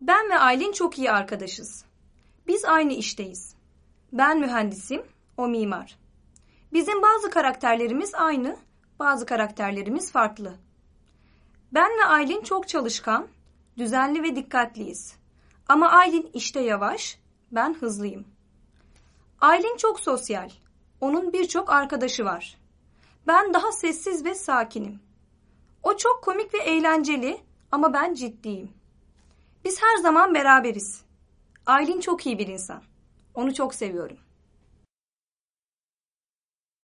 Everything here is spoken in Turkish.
Ben ve Aylin çok iyi arkadaşız. Biz aynı işteyiz. Ben mühendisim, o mimar. Bizim bazı karakterlerimiz aynı, bazı karakterlerimiz farklı. Ben ve Aylin çok çalışkan, düzenli ve dikkatliyiz. Ama Aylin işte yavaş, ben hızlıyım. Aylin çok sosyal. Onun birçok arkadaşı var. Ben daha sessiz ve sakinim. O çok komik ve eğlenceli ama ben ciddiyim. Biz her zaman beraberiz. Aylin çok iyi bir insan. Onu çok seviyorum.